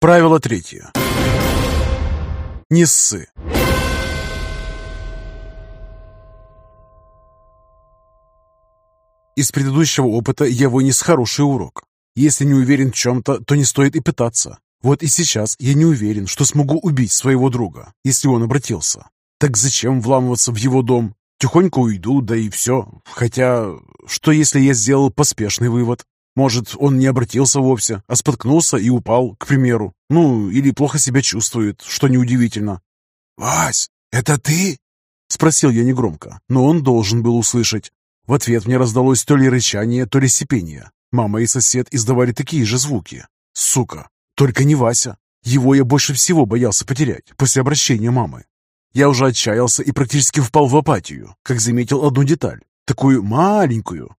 Правило третье. Не ссы. Из предыдущего опыта я вынес хороший урок. Если не уверен в чем-то, то не стоит и пытаться. Вот и сейчас я не уверен, что смогу убить своего друга, если он обратился. Так зачем вламываться в его дом? Тихонько уйду, да и все. Хотя, что если я сделал поспешный вывод? Может, он не обратился вовсе, а споткнулся и упал, к примеру. Ну, или плохо себя чувствует, что неудивительно. «Вась, это ты?» Спросил я негромко, но он должен был услышать. В ответ мне раздалось то ли рычание, то ли сипение. Мама и сосед издавали такие же звуки. Сука, только не Вася. Его я больше всего боялся потерять после обращения мамы. Я уже отчаялся и практически впал в апатию, как заметил одну деталь, такую маленькую.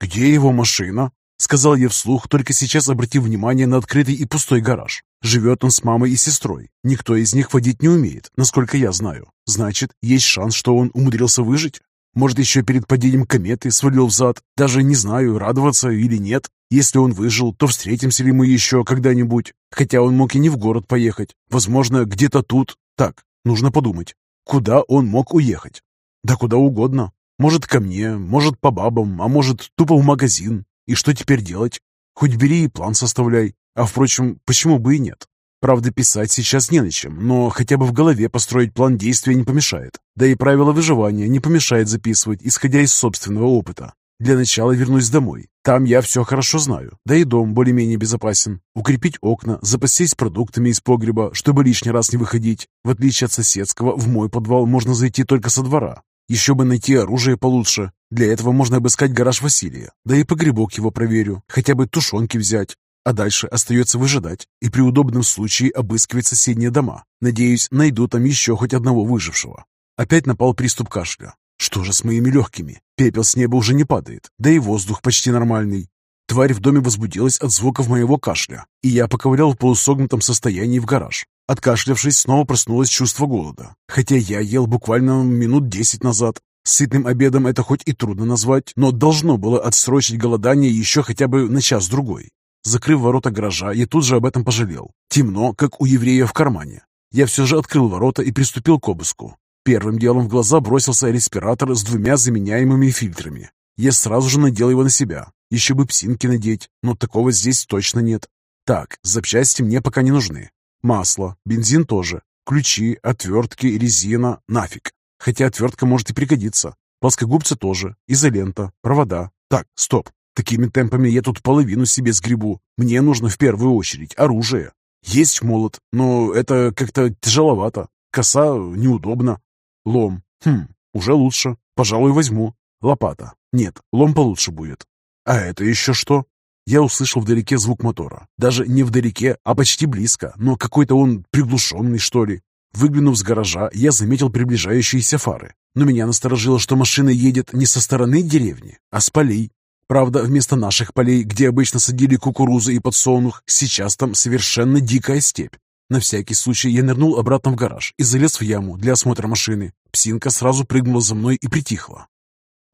«Где его машина?» — сказал я вслух, только сейчас обратив внимание на открытый и пустой гараж. Живет он с мамой и сестрой. Никто из них водить не умеет, насколько я знаю. Значит, есть шанс, что он умудрился выжить? Может, еще перед падением кометы свалил в зад? Даже не знаю, радоваться или нет. Если он выжил, то встретимся ли мы еще когда-нибудь? Хотя он мог и не в город поехать. Возможно, где-то тут. Так, нужно подумать. Куда он мог уехать? Да куда угодно. Может, ко мне, может, по бабам, а может, тупо в магазин. И что теперь делать? Хоть бери и план составляй. А впрочем, почему бы и нет? Правда, писать сейчас не на чем, но хотя бы в голове построить план действия не помешает. Да и правила выживания не помешает записывать, исходя из собственного опыта. Для начала вернусь домой. Там я все хорошо знаю, да и дом более-менее безопасен. Укрепить окна, запастись продуктами из погреба, чтобы лишний раз не выходить. В отличие от соседского, в мой подвал можно зайти только со двора. Еще бы найти оружие получше. Для этого можно обыскать гараж Василия, да и погребок его проверю, хотя бы тушенки взять. А дальше остается выжидать и при удобном случае обыскивать соседние дома. Надеюсь, найду там еще хоть одного выжившего. Опять напал приступ кашля. Что же с моими легкими? Пепел с неба уже не падает, да и воздух почти нормальный. Тварь в доме возбудилась от звуков моего кашля, и я поковырял в полусогнутом состоянии в гараж. Откашлявшись, снова проснулось чувство голода. Хотя я ел буквально минут десять назад. Сытным обедом это хоть и трудно назвать, но должно было отсрочить голодание еще хотя бы на час-другой. Закрыв ворота гаража, я тут же об этом пожалел. Темно, как у еврея в кармане. Я все же открыл ворота и приступил к обыску. Первым делом в глаза бросился респиратор с двумя заменяемыми фильтрами. Я сразу же надел его на себя. Еще бы псинки надеть, но такого здесь точно нет. Так, запчасти мне пока не нужны. Масло, бензин тоже. Ключи, отвертки, резина, нафиг. Хотя отвертка может и пригодиться. Плоскогубцы тоже, изолента, провода. Так, стоп. Такими темпами я тут половину себе сгребу. Мне нужно в первую очередь оружие. Есть молот, но это как-то тяжеловато. Коса неудобно. Лом. Хм, уже лучше. Пожалуй, возьму. Лопата. Нет, лом получше будет. А это еще что? Я услышал вдалеке звук мотора. Даже не вдалеке, а почти близко, но какой-то он приглушенный, что ли. Выглянув с гаража, я заметил приближающиеся фары. Но меня насторожило, что машина едет не со стороны деревни, а с полей. Правда, вместо наших полей, где обычно садили кукурузу и подсолнух, сейчас там совершенно дикая степь. На всякий случай я нырнул обратно в гараж и залез в яму для осмотра машины. Псинка сразу прыгнула за мной и притихла.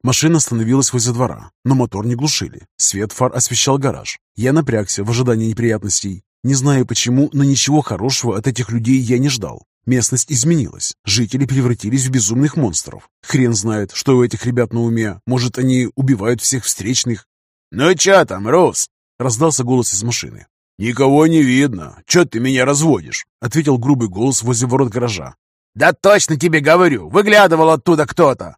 Машина остановилась возле двора, но мотор не глушили. Свет фар освещал гараж. Я напрягся в ожидании неприятностей. Не знаю почему, но ничего хорошего от этих людей я не ждал. Местность изменилась. Жители превратились в безумных монстров. Хрен знает, что у этих ребят на уме. Может, они убивают всех встречных? «Ну чё там, Рус?» — раздался голос из машины. «Никого не видно. Чё ты меня разводишь?» — ответил грубый голос возле ворот гаража. «Да точно тебе говорю! Выглядывал оттуда кто-то!»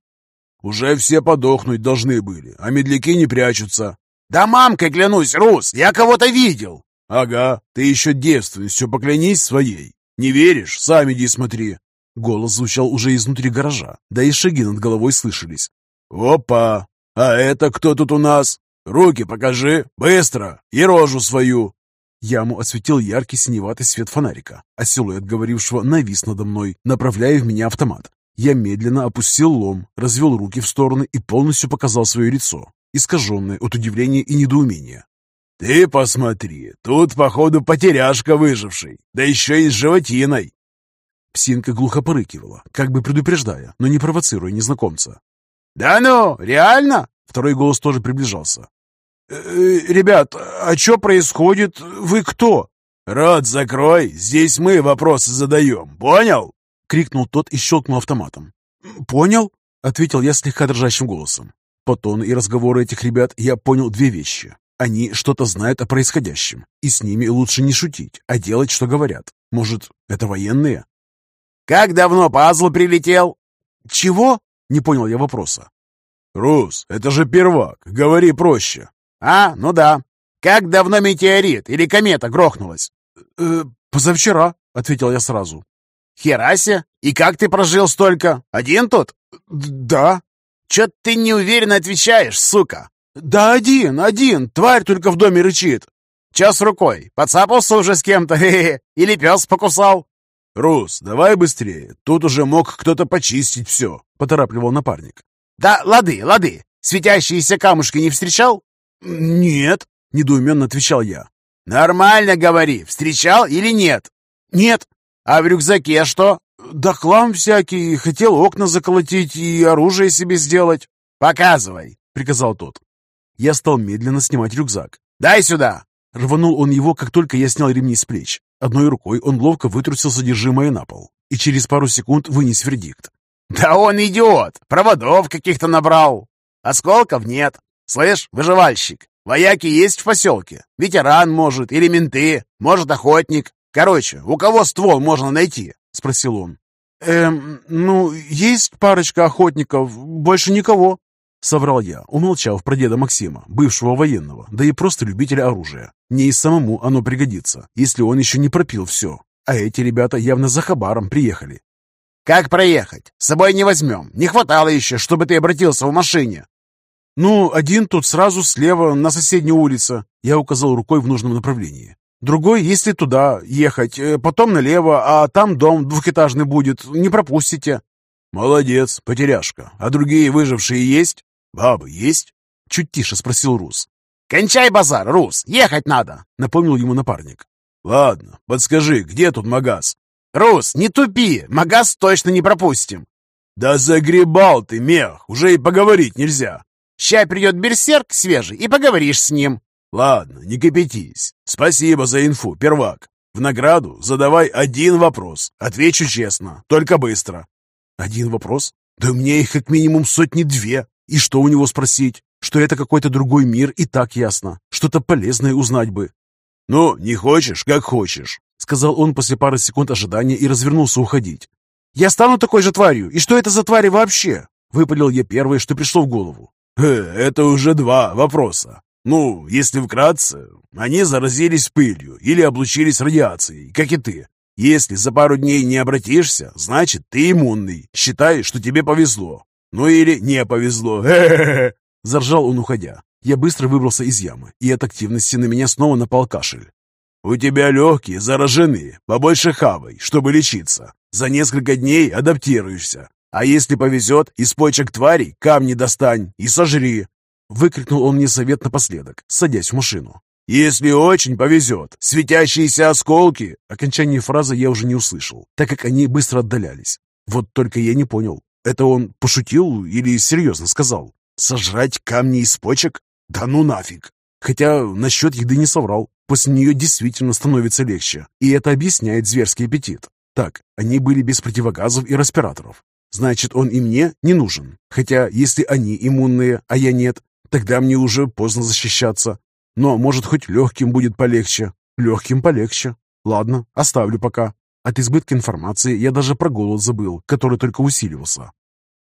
«Уже все подохнуть должны были, а медляки не прячутся». «Да мамкой клянусь, Рус! Я кого-то видел!» «Ага, ты еще девственностью поклянись своей. «Не веришь? Сам иди смотри!» Голос звучал уже изнутри гаража, да и шаги над головой слышались. «Опа! А это кто тут у нас? Руки покажи! Быстро! И рожу свою!» Яму осветил яркий синеватый свет фонарика, а силуэт говорившего навис надо мной, направляя в меня автомат. Я медленно опустил лом, развел руки в стороны и полностью показал свое лицо, искаженное от удивления и недоумения. «Ты посмотри, тут, походу, потеряшка выживший, да еще и с животиной!» Псинка глухо порыкивала, как бы предупреждая, но не провоцируя незнакомца. «Да ну, реально?» Второй голос тоже приближался. «Э, «Ребят, а что происходит? Вы кто?» «Рот закрой, здесь мы вопросы задаем, понял?» — крикнул тот и щелкнул автоматом. «Понял?» — ответил я слегка дрожащим голосом. По тону и разговору этих ребят я понял две вещи. Они что-то знают о происходящем, и с ними лучше не шутить, а делать, что говорят. Может, это военные? «Как давно пазл прилетел?» «Чего?» — не понял я вопроса. «Рус, это же первак, говори проще». «А, ну да. Как давно метеорит или комета грохнулась?» «Э, «Позавчера», — ответил я сразу. «Херасе? И как ты прожил столько? Один тут?» «Да». «Чё ты неуверенно отвечаешь, сука?» «Да один, один, тварь только в доме рычит». «Чё с рукой? Поцапался уже с кем-то? Или пес покусал?» «Рус, давай быстрее, тут уже мог кто-то почистить все», — поторапливал напарник. «Да лады, лады, светящиеся камушки не встречал?» «Нет», — недоуменно отвечал я. «Нормально говори, встречал или нет?» «Нет». «А в рюкзаке что?» «Да хлам всякий, хотел окна заколотить и оружие себе сделать». «Показывай», — приказал тот. Я стал медленно снимать рюкзак. «Дай сюда!» Рванул он его, как только я снял ремни с плеч. Одной рукой он ловко вытрусил содержимое на пол и через пару секунд вынес вердикт. «Да он идиот! Проводов каких-то набрал! Осколков нет! Слышь, выживальщик, вояки есть в поселке? Ветеран, может, или менты, может, охотник. Короче, у кого ствол можно найти?» — спросил он. «Эм, ну, есть парочка охотников, больше никого», — соврал я, умолчав про деда Максима, бывшего военного, да и просто любителя оружия. Мне и самому оно пригодится, если он еще не пропил все. А эти ребята явно за хабаром приехали. «Как проехать? С собой не возьмем. Не хватало еще, чтобы ты обратился в машине». «Ну, один тут сразу слева, на соседней улице», — я указал рукой в нужном направлении. «Другой, если туда ехать, э, потом налево, а там дом двухэтажный будет, не пропустите». «Молодец, потеряшка. А другие выжившие есть? Бабы есть?» Чуть тише спросил Рус. «Кончай базар, Рус, ехать надо!» — напомнил ему напарник. «Ладно, подскажи, где тут магаз?» «Рус, не тупи, магаз точно не пропустим!» «Да загребал ты, мех, уже и поговорить нельзя!» «Ща придет берсерк свежий, и поговоришь с ним!» «Ладно, не кипятись. Спасибо за инфу, первак. В награду задавай один вопрос. Отвечу честно, только быстро». «Один вопрос? Да у меня их как минимум сотни-две. И что у него спросить? Что это какой-то другой мир, и так ясно. Что-то полезное узнать бы». «Ну, не хочешь, как хочешь», — сказал он после пары секунд ожидания и развернулся уходить. «Я стану такой же тварью, и что это за твари вообще?» Выпалил я первое, что пришло в голову. «Э, «Это уже два вопроса. Ну, если вкратце, они заразились пылью или облучились радиацией, как и ты. Если за пару дней не обратишься, значит, ты иммунный. Считай, что тебе повезло. Ну или не повезло. Хе-хе-хе!» Заржал он, уходя. Я быстро выбрался из ямы, и от активности на меня снова напал кашель. «У тебя легкие заражены. Побольше хавай, чтобы лечиться. За несколько дней адаптируешься. А если повезет, из почек тварей камни достань и сожри. Выкрикнул он мне совет напоследок, садясь в машину. «Если очень повезет, светящиеся осколки!» Окончание фразы я уже не услышал, так как они быстро отдалялись. Вот только я не понял, это он пошутил или серьезно сказал? «Сожрать камни из почек? Да ну нафиг!» Хотя насчет еды не соврал. После нее действительно становится легче, и это объясняет зверский аппетит. Так, они были без противогазов и респираторов. Значит, он и мне не нужен. Хотя, если они иммунные, а я нет, тогда мне уже поздно защищаться. Но, может, хоть легким будет полегче. Легким полегче. Ладно, оставлю пока. От избытка информации я даже про голод забыл, который только усиливался.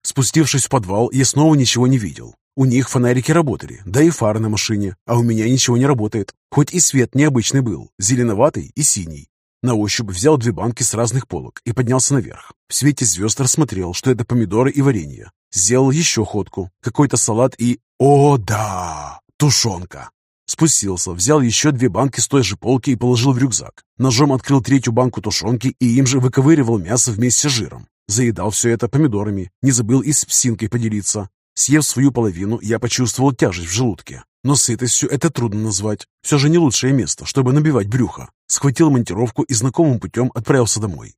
Спустившись в подвал, я снова ничего не видел. У них фонарики работали, да и фары на машине, а у меня ничего не работает. Хоть и свет необычный был, зеленоватый и синий. На ощупь взял две банки с разных полок и поднялся наверх. В свете звезд рассмотрел, что это помидоры и варенье. Сделал еще ходку, какой-то салат и... О, да! Тушенка! Спустился, взял еще две банки с той же полки и положил в рюкзак. Ножом открыл третью банку тушенки и им же выковыривал мясо вместе с жиром. Заедал все это помидорами, не забыл и с псинкой поделиться. Съев свою половину, я почувствовал тяжесть в желудке. Но сытостью это трудно назвать. Все же не лучшее место, чтобы набивать брюхо. Схватил монтировку и знакомым путем отправился домой.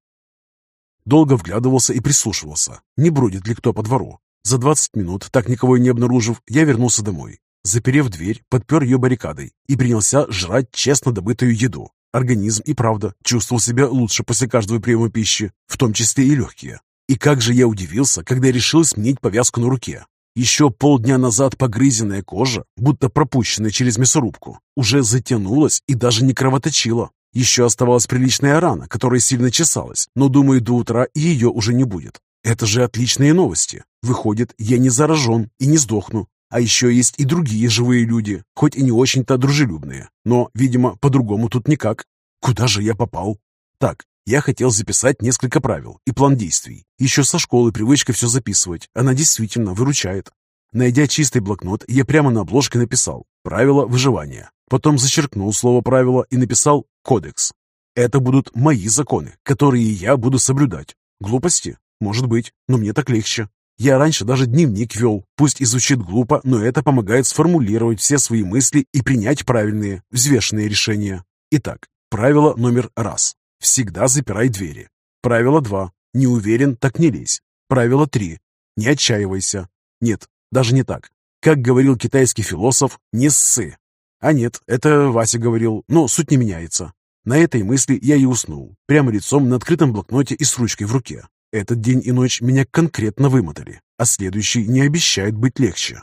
Долго вглядывался и прислушивался, не бродит ли кто по двору. За 20 минут, так никого и не обнаружив, я вернулся домой. Заперев дверь, подпер ее баррикадой и принялся жрать честно добытую еду. Организм и правда чувствовал себя лучше после каждого приема пищи, в том числе и легкие. И как же я удивился, когда решил сменить повязку на руке. Еще полдня назад погрызенная кожа, будто пропущенная через мясорубку, уже затянулась и даже не кровоточила. Еще оставалась приличная рана, которая сильно чесалась, но, думаю, до утра ее уже не будет. Это же отличные новости. Выходит, я не заражен и не сдохну. А еще есть и другие живые люди, хоть и не очень-то дружелюбные. Но, видимо, по-другому тут никак. Куда же я попал? Так, я хотел записать несколько правил и план действий. Еще со школы привычка все записывать. Она действительно выручает. Найдя чистый блокнот, я прямо на обложке написал «Правила выживания». Потом зачеркнул слово «правило» и написал «Кодекс». Это будут мои законы, которые я буду соблюдать. Глупости? Может быть, но мне так легче. Я раньше даже дневник вел, пусть и звучит глупо, но это помогает сформулировать все свои мысли и принять правильные, взвешенные решения. Итак, правило номер раз. Всегда запирай двери. Правило 2. Не уверен, так не лезь. Правило 3. Не отчаивайся. Нет, даже не так. Как говорил китайский философ, не ссы. А нет, это Вася говорил, но суть не меняется. На этой мысли я и уснул, прямо лицом на открытом блокноте и с ручкой в руке. Этот день и ночь меня конкретно вымотали, а следующий не обещает быть легче.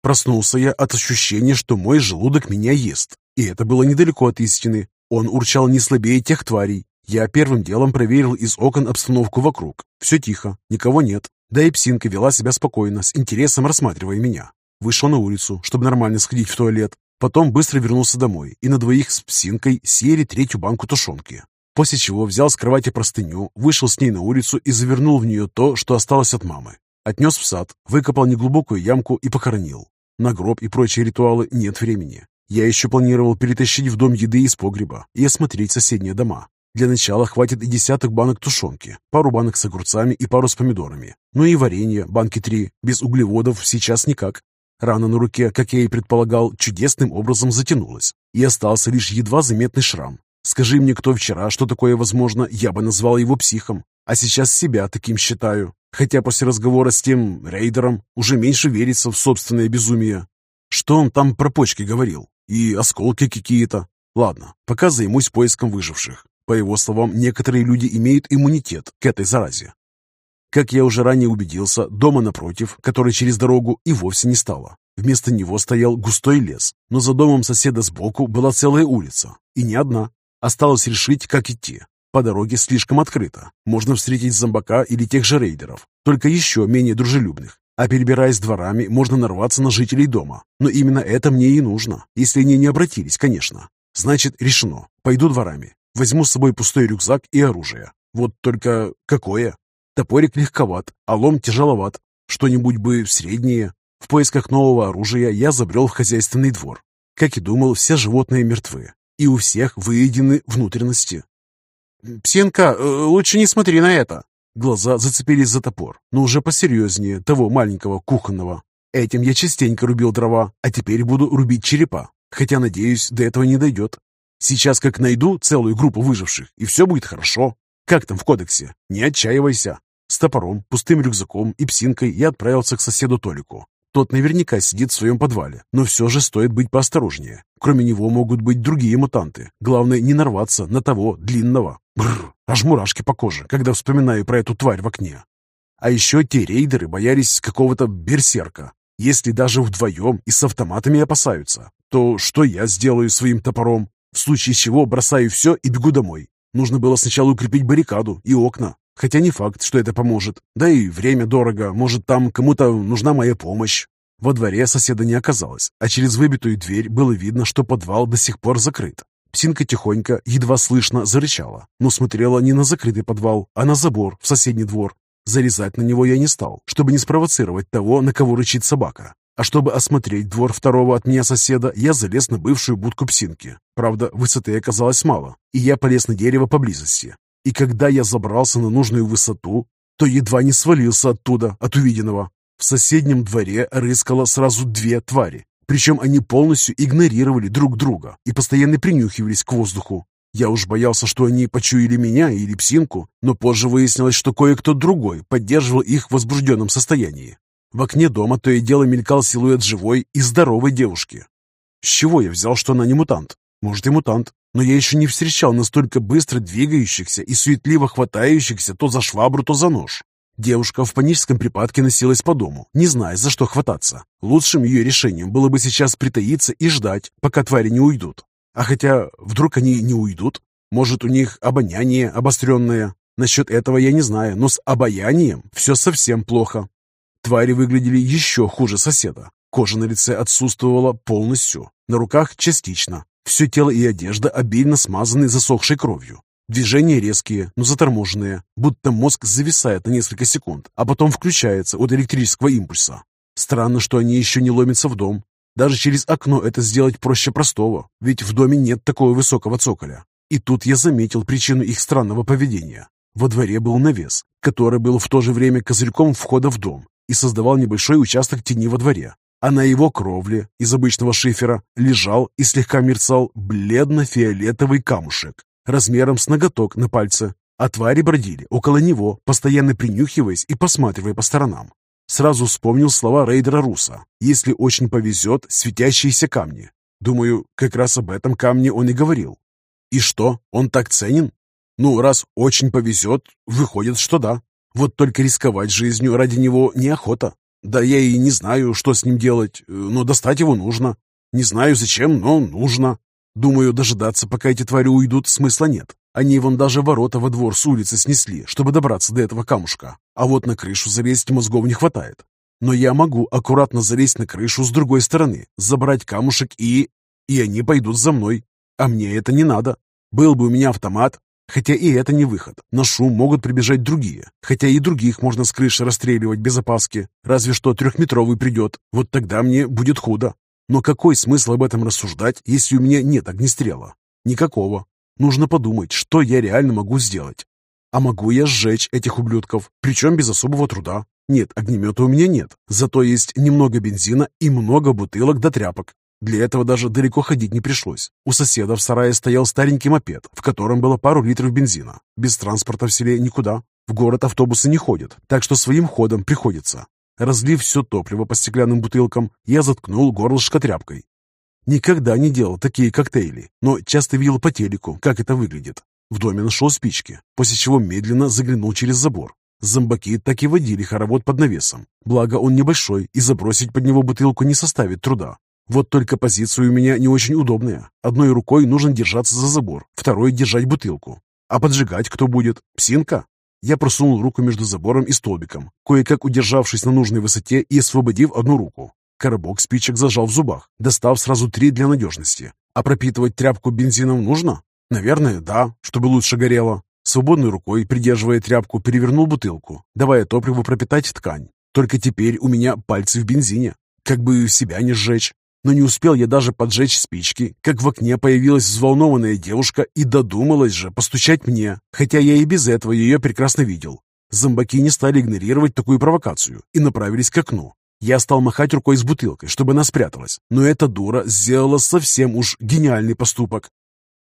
Проснулся я от ощущения, что мой желудок меня ест. И это было недалеко от истины. Он урчал не слабее тех тварей. Я первым делом проверил из окон обстановку вокруг. Все тихо, никого нет. Да и псинка вела себя спокойно, с интересом рассматривая меня. Вышел на улицу, чтобы нормально сходить в туалет. Потом быстро вернулся домой и на двоих с псинкой съели третью банку тушенки. После чего взял с кровати простыню, вышел с ней на улицу и завернул в нее то, что осталось от мамы. Отнес в сад, выкопал неглубокую ямку и похоронил. На гроб и прочие ритуалы нет времени. Я еще планировал перетащить в дом еды из погреба и осмотреть соседние дома. Для начала хватит и десяток банок тушенки, пару банок с огурцами и пару с помидорами. Ну и варенье, банки три, без углеводов сейчас никак. Рана на руке, как я и предполагал, чудесным образом затянулась, и остался лишь едва заметный шрам. Скажи мне, кто вчера, что такое возможно, я бы назвал его психом, а сейчас себя таким считаю. Хотя после разговора с тем рейдером уже меньше верится в собственное безумие. Что он там про почки говорил? И осколки какие-то. Ладно, пока займусь поиском выживших. По его словам, некоторые люди имеют иммунитет к этой заразе. Как я уже ранее убедился, дома напротив, который через дорогу, и вовсе не стало. Вместо него стоял густой лес, но за домом соседа сбоку была целая улица, и не одна. Осталось решить, как идти. По дороге слишком открыто. Можно встретить зомбака или тех же рейдеров, только еще менее дружелюбных. А перебираясь дворами, можно нарваться на жителей дома. Но именно это мне и нужно, если они не обратились, конечно. Значит, решено. Пойду дворами. Возьму с собой пустой рюкзак и оружие. Вот только какое? Топорик легковат, а лом тяжеловат. Что-нибудь бы среднее. В поисках нового оружия я забрел в хозяйственный двор. Как и думал, все животные мертвы. И у всех выедены внутренности. «Псенка, э, лучше не смотри на это!» Глаза зацепились за топор, но уже посерьезнее того маленького кухонного. Этим я частенько рубил дрова, а теперь буду рубить черепа. Хотя, надеюсь, до этого не дойдет. Сейчас как найду целую группу выживших, и все будет хорошо. Как там в кодексе? Не отчаивайся. С топором, пустым рюкзаком и псинкой я отправился к соседу Толику. Тот наверняка сидит в своем подвале, но все же стоит быть поосторожнее. Кроме него могут быть другие мутанты. Главное, не нарваться на того длинного. Бррр, аж мурашки по коже, когда вспоминаю про эту тварь в окне. А еще те рейдеры боялись какого-то берсерка. Если даже вдвоем и с автоматами опасаются, то что я сделаю своим топором? В случае чего бросаю все и бегу домой. Нужно было сначала укрепить баррикаду и окна. Хотя не факт, что это поможет. Да и время дорого. Может, там кому-то нужна моя помощь. Во дворе соседа не оказалось, а через выбитую дверь было видно, что подвал до сих пор закрыт. Псинка тихонько, едва слышно, зарычала, но смотрела не на закрытый подвал, а на забор в соседний двор. Зарезать на него я не стал, чтобы не спровоцировать того, на кого рычит собака. А чтобы осмотреть двор второго от меня соседа, я залез на бывшую будку псинки. Правда, высоты оказалось мало, и я полез на дерево поблизости. И когда я забрался на нужную высоту, то едва не свалился оттуда, от увиденного. В соседнем дворе рыскало сразу две твари. Причем они полностью игнорировали друг друга и постоянно принюхивались к воздуху. Я уж боялся, что они почуяли меня или псинку, но позже выяснилось, что кое-кто другой поддерживал их в возбужденном состоянии. В окне дома то и дело мелькал силуэт живой и здоровой девушки. С чего я взял, что она не мутант? Может и мутант, но я еще не встречал настолько быстро двигающихся и суетливо хватающихся то за швабру, то за нож. Девушка в паническом припадке носилась по дому, не зная, за что хвататься. Лучшим ее решением было бы сейчас притаиться и ждать, пока твари не уйдут. А хотя, вдруг они не уйдут? Может, у них обоняние обостренное? Насчет этого я не знаю, но с обаянием все совсем плохо. Твари выглядели еще хуже соседа. Кожа на лице отсутствовала полностью, на руках частично. Все тело и одежда обильно смазаны засохшей кровью. Движения резкие, но заторможенные, будто мозг зависает на несколько секунд, а потом включается от электрического импульса. Странно, что они еще не ломятся в дом. Даже через окно это сделать проще простого, ведь в доме нет такого высокого цоколя. И тут я заметил причину их странного поведения. Во дворе был навес, который был в то же время козырьком входа в дом и создавал небольшой участок тени во дворе. А на его кровле из обычного шифера лежал и слегка мерцал бледно-фиолетовый камушек размером с ноготок на пальце, а твари бродили около него, постоянно принюхиваясь и посматривая по сторонам. Сразу вспомнил слова рейдера Руса. «Если очень повезет, светящиеся камни». Думаю, как раз об этом камне он и говорил. И что, он так ценен? Ну, раз очень повезет, выходит, что да. Вот только рисковать жизнью ради него неохота. Да я и не знаю, что с ним делать, но достать его нужно. Не знаю зачем, но нужно. Думаю, дожидаться, пока эти твари уйдут, смысла нет. Они вон даже ворота во двор с улицы снесли, чтобы добраться до этого камушка. А вот на крышу залезть мозгов не хватает. Но я могу аккуратно залезть на крышу с другой стороны, забрать камушек и... И они пойдут за мной. А мне это не надо. Был бы у меня автомат, хотя и это не выход. На шум могут прибежать другие, хотя и других можно с крыши расстреливать без опаски. Разве что трехметровый придет, вот тогда мне будет худо. Но какой смысл об этом рассуждать, если у меня нет огнестрела? Никакого. Нужно подумать, что я реально могу сделать. А могу я сжечь этих ублюдков, причем без особого труда. Нет, огнемета у меня нет, зато есть немного бензина и много бутылок до тряпок. Для этого даже далеко ходить не пришлось. У соседа в сарае стоял старенький мопед, в котором было пару литров бензина. Без транспорта в селе никуда. В город автобусы не ходят, так что своим ходом приходится. Разлив все топливо по стеклянным бутылкам, я заткнул горлышко тряпкой. Никогда не делал такие коктейли, но часто видел по телеку, как это выглядит. В доме нашел спички, после чего медленно заглянул через забор. Зомбаки так и водили хоровод под навесом. Благо он небольшой, и забросить под него бутылку не составит труда. Вот только позиция у меня не очень удобная. Одной рукой нужно держаться за забор, второй держать бутылку. А поджигать кто будет? Псинка? Я просунул руку между забором и столбиком, кое-как удержавшись на нужной высоте и освободив одну руку. Коробок спичек зажал в зубах, достав сразу три для надежности. А пропитывать тряпку бензином нужно? Наверное, да, чтобы лучше горело. Свободной рукой, придерживая тряпку, перевернул бутылку, давая топливу пропитать ткань. Только теперь у меня пальцы в бензине. Как бы себя не сжечь. Но не успел я даже поджечь спички, как в окне появилась взволнованная девушка и додумалась же постучать мне, хотя я и без этого ее прекрасно видел. Зомбаки не стали игнорировать такую провокацию и направились к окну. Я стал махать рукой с бутылкой, чтобы она спряталась, но эта дура сделала совсем уж гениальный поступок.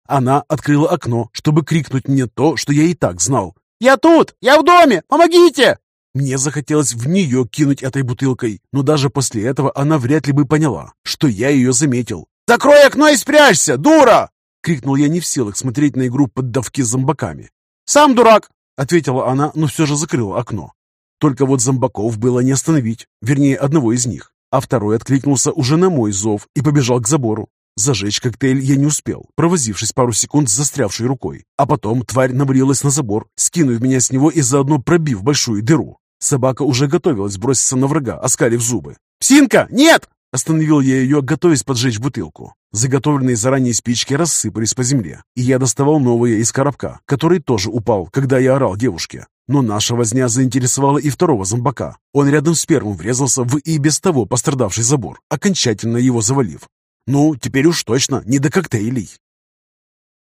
Она открыла окно, чтобы крикнуть мне то, что я и так знал. «Я тут! Я в доме! Помогите!» Мне захотелось в нее кинуть этой бутылкой, но даже после этого она вряд ли бы поняла, что я ее заметил. «Закрой окно и спрячься, дура!» — крикнул я не в силах смотреть на игру под давки с зомбаками. «Сам дурак!» — ответила она, но все же закрыла окно. Только вот зомбаков было не остановить, вернее, одного из них, а второй откликнулся уже на мой зов и побежал к забору. Зажечь коктейль я не успел, провозившись пару секунд с застрявшей рукой. А потом тварь навалилась на забор, скинув меня с него и заодно пробив большую дыру. Собака уже готовилась броситься на врага, оскалив зубы. «Псинка, нет!» Остановил я ее, готовясь поджечь бутылку. Заготовленные заранее спички рассыпались по земле, и я доставал новые из коробка, который тоже упал, когда я орал девушке. Но наша возня заинтересовала и второго зомбака. Он рядом с первым врезался в и без того пострадавший забор, окончательно его завалив. Ну, теперь уж точно не до коктейлей.